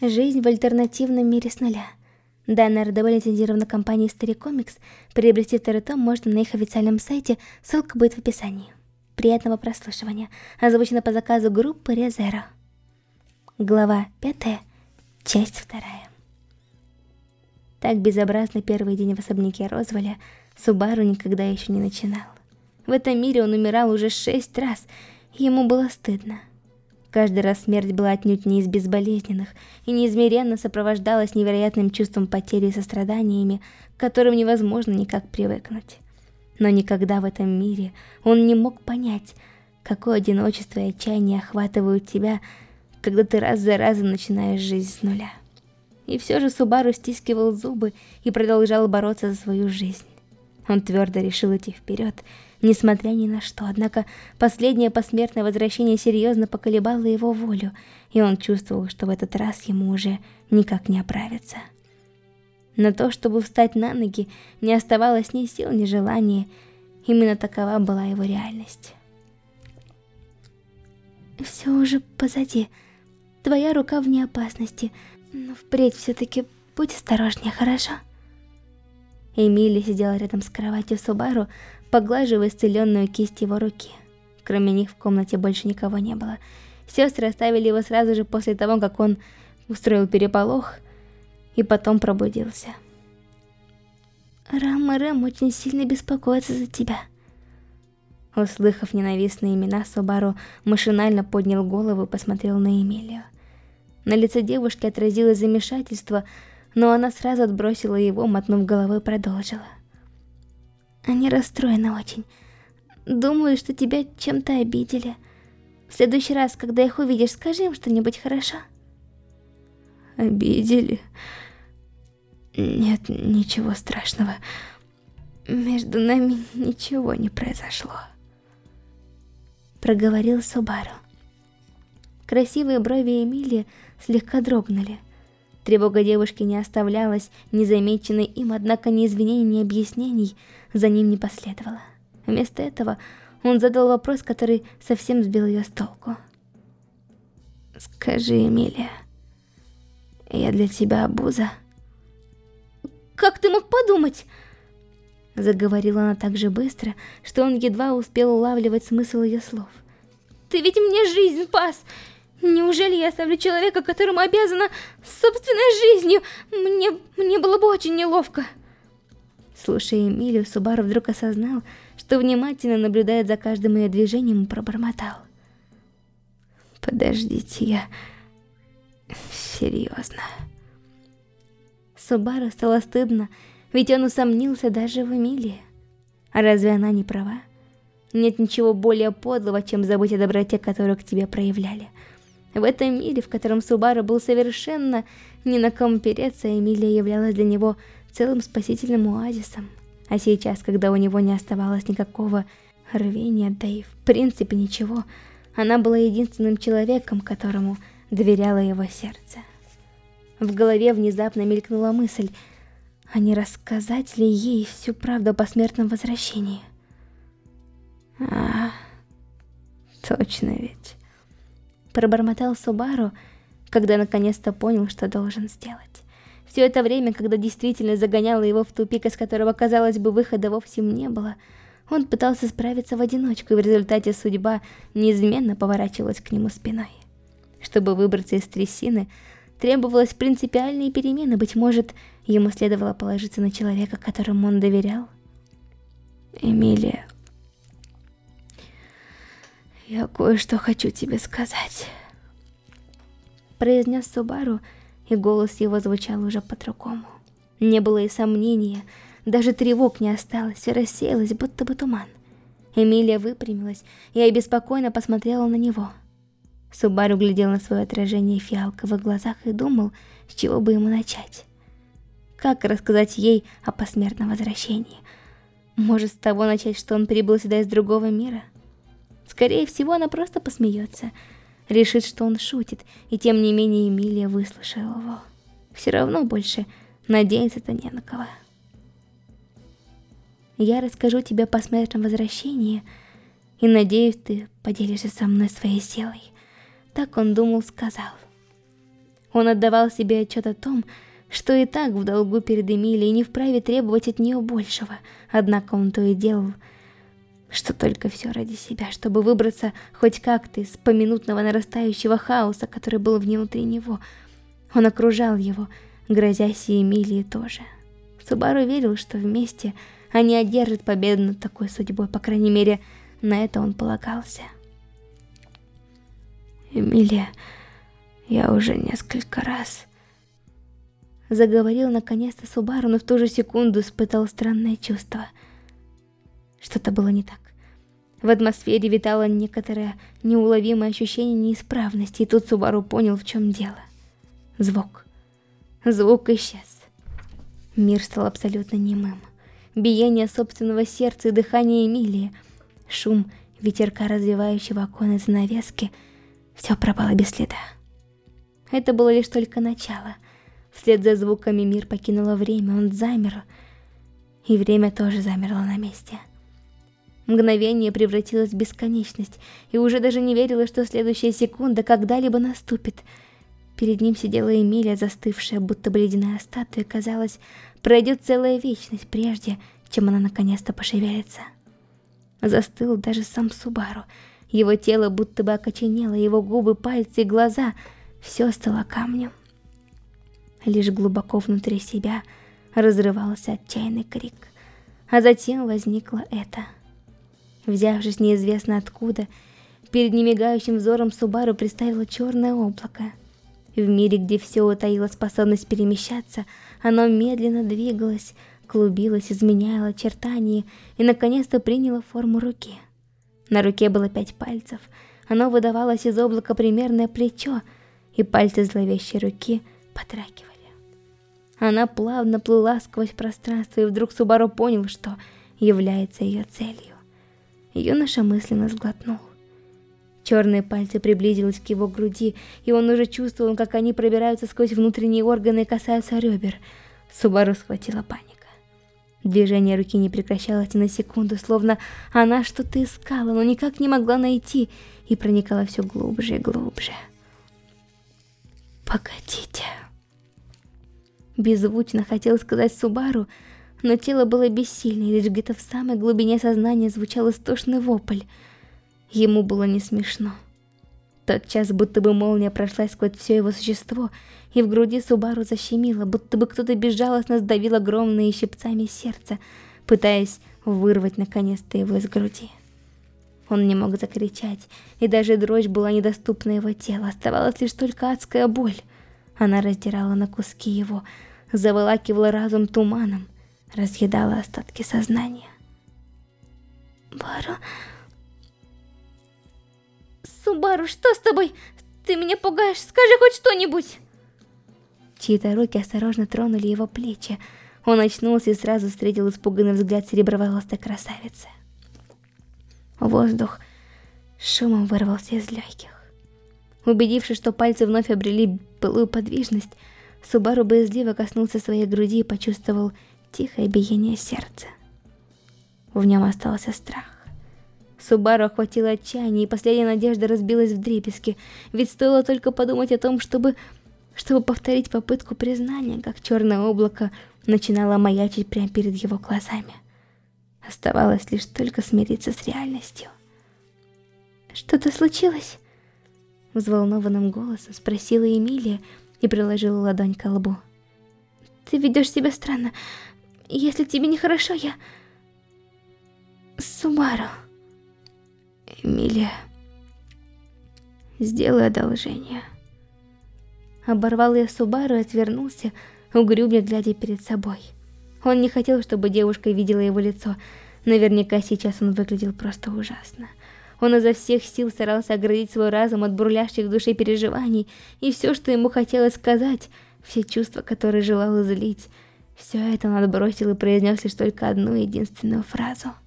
Жизнь в альтернативном мире с нуля. Данная РДБ лицензирована компанией Старикомикс. Приобрести второй том можно на их официальном сайте, ссылка будет в описании. Приятного прослушивания. Озвучено по заказу группы Резеро. Глава 5. Часть 2. Так безобразно первый день в особняке Розволя Субару никогда еще не начинал. В этом мире он умирал уже шесть раз, ему было стыдно. Каждый раз смерть была отнюдь не из безболезненных и неизмеренно сопровождалась невероятным чувством потери и состраданиями, к которым невозможно никак привыкнуть. Но никогда в этом мире он не мог понять, какое одиночество и отчаяние охватывают тебя, когда ты раз за разом начинаешь жизнь с нуля. И все же Субару стискивал зубы и продолжал бороться за свою жизнь. Он твердо решил идти вперед несмотря ни на что. Однако последнее посмертное возвращение серьезно поколебало его волю, и он чувствовал, что в этот раз ему уже никак не оправиться. На то, чтобы встать на ноги, не оставалось ни сил, ни желания. Именно такова была его реальность. Все уже позади. Твоя рука вне опасности. Но впредь все-таки будь осторожнее, хорошо? Эмили сидела рядом с кроватью Субару, поглаживая исцеленную кисть его руки. Кроме них в комнате больше никого не было. Сестры оставили его сразу же после того, как он устроил переполох и потом пробудился. Рам и Рэм очень сильно беспокоятся за тебя. Услыхав ненавистные имена, Субару машинально поднял голову и посмотрел на Эмилию. На лице девушки отразилось замешательство, но она сразу отбросила его, мотнув головой продолжила. Они расстроены очень. Думаю, что тебя чем-то обидели. В следующий раз, когда их увидишь, скажи им что-нибудь хорошо. Обидели? Нет, ничего страшного. Между нами ничего не произошло. Проговорил Субару. Красивые брови Эмилии слегка дрогнули. Тревога девушки не оставлялась незамеченной им, однако ни извинений, ни объяснений за ним не последовало. Вместо этого он задал вопрос, который совсем сбил ее с толку. «Скажи, Эмилия, я для тебя обуза?» «Как ты мог подумать?» Заговорила она так же быстро, что он едва успел улавливать смысл ее слов. «Ты ведь мне жизнь спас! Неужели я оставлю человека, которому обязана собственной жизнью? Мне, мне было бы очень неловко. Слушая Эмилию, Субару вдруг осознал, что внимательно наблюдает за каждым ее движением и пробормотал. Подождите, я... Серьезно. Субару стало стыдно, ведь он усомнился даже в Эмилии. А разве она не права? Нет ничего более подлого, чем забыть о доброте, которую к тебе проявляли. В этом мире, в котором Субару был совершенно ни на ком переться, Эмилия являлась для него целым спасительным оазисом. А сейчас, когда у него не оставалось никакого рвения, да и в принципе ничего, она была единственным человеком, которому доверяло его сердце. В голове внезапно мелькнула мысль, а не рассказать ли ей всю правду о посмертном возвращении? А, точно ведь пробормотал Субару, когда наконец-то понял, что должен сделать. Все это время, когда действительно загоняло его в тупик, из которого, казалось бы, выхода вовсе не было, он пытался справиться в одиночку, и в результате судьба неизменно поворачивалась к нему спиной. Чтобы выбраться из трясины, требовалось принципиальные перемены, быть может, ему следовало положиться на человека, которому он доверял. Эмилия, «Я кое-что хочу тебе сказать», — произнес Субару, и голос его звучал уже по-другому. Не было и сомнения, даже тревог не осталось, все рассеялось, будто бы туман. Эмилия выпрямилась и обеспокоенно посмотрела на него. Субару глядел на свое отражение в глазах и думал, с чего бы ему начать. Как рассказать ей о посмертном возвращении? Может, с того начать, что он прибыл сюда из другого мира? — Скорее всего, она просто посмеется. Решит, что он шутит, и тем не менее Эмилия выслушала его. Все равно больше надеяться-то не на кого. Я расскажу тебе о посмертном возвращении, и надеюсь, ты поделишься со мной своей силой. Так он думал, сказал. Он отдавал себе отчет о том, что и так в долгу перед Эмилией не вправе требовать от нее большего, однако он то и делал, что только все ради себя, чтобы выбраться хоть как-то из поминутного нарастающего хаоса, который был внутри него. Он окружал его, грозясь и Эмилии тоже. Субару верил, что вместе они одержат победу над такой судьбой, по крайней мере, на это он полагался. Эмилия, я уже несколько раз... Заговорил наконец-то Субару, но в ту же секунду испытал странное чувство. Что-то было не так. В атмосфере витало некоторое неуловимое ощущение неисправности, и тут Субару понял, в чем дело. Звук. Звук исчез. Мир стал абсолютно немым. Биение собственного сердца и дыхание Эмилии, шум ветерка, развивающего оконные занавески — все пропало без следа. Это было лишь только начало. Вслед за звуками мир покинуло время, он замер, и время тоже замерло на месте. Мгновение превратилось в бесконечность, и уже даже не верила, что следующая секунда когда-либо наступит. Перед ним сидела Эмилия, застывшая, будто бы ледяная статуя, казалось, пройдет целая вечность, прежде чем она наконец-то пошевелится. Застыл даже сам Субару, его тело будто бы окоченело, его губы, пальцы и глаза — все стало камнем. Лишь глубоко внутри себя разрывался отчаянный крик. А затем возникло это. Взявшись неизвестно откуда, перед немигающим взором Субару представило черное облако. В мире, где все утаило способность перемещаться, оно медленно двигалось, клубилось, изменяло очертания и наконец-то приняло форму руки — на руке было пять пальцев. Оно выдавалось из облака примерное плечо, и пальцы зловещей руки потракивали. Она плавно плыла сквозь пространство, и вдруг Субару понял, что является ее целью. Юноша мысленно сглотнул. Черные пальцы приблизились к его груди, и он уже чувствовал, как они пробираются сквозь внутренние органы и касаются ребер. Субару схватила паника. Движение руки не прекращалось ни на секунду, словно она что-то искала, но никак не могла найти, и проникала все глубже и глубже. «Погодите...» Беззвучно хотел сказать Субару, но тело было бессильно, и лишь где-то в самой глубине сознания звучал истошный вопль. Ему было не смешно. Тот час будто бы молния прошла сквозь все его существо, и в груди Субару защемило, будто бы кто-то безжалостно сдавил огромные щипцами сердце, пытаясь вырвать наконец-то его из груди. Он не мог закричать, и даже дрожь была недоступна его телу, оставалась лишь только адская боль. Она раздирала на куски его, заволакивала разум туманом, разъедала остатки сознания. Бару... Субару, что с тобой? Ты меня пугаешь, скажи хоть что-нибудь. Чьи-то руки осторожно тронули его плечи. Он очнулся и сразу встретил испуганный взгляд сереброволосой красавицы. Воздух шумом вырвался из легких. Убедившись, что пальцы вновь обрели былую подвижность, Субару боязливо коснулся своей груди и почувствовал тихое биение сердца. В нем остался страх. Субару охватило отчаяние, и последняя надежда разбилась в дребезги, ведь стоило только подумать о том, чтобы... чтобы повторить попытку признания, как черное облако начинало маячить прямо перед его глазами. Оставалось лишь только смириться с реальностью. «Что-то случилось?» Взволнованным голосом спросила Эмилия и приложила ладонь к лбу. «Ты ведешь себя странно. Если тебе нехорошо, я...» «Субару...» Эмилия, сделай одолжение. Оборвал я Субару и отвернулся, угрюмля глядя перед собой. Он не хотел, чтобы девушка видела его лицо. Наверняка сейчас он выглядел просто ужасно. Он изо всех сил старался оградить свой разум от бурлящих в душе переживаний, и все, что ему хотелось сказать, все чувства, которые желал излить, все это он отбросил и произнес лишь только одну единственную фразу —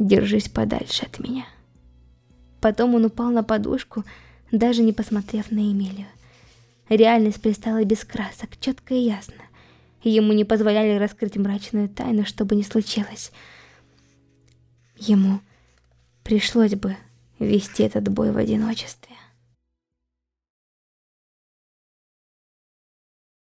Держись подальше от меня. Потом он упал на подушку, даже не посмотрев на Эмилию. Реальность пристала без красок, четко и ясно. Ему не позволяли раскрыть мрачную тайну, что бы ни случилось. Ему пришлось бы вести этот бой в одиночестве.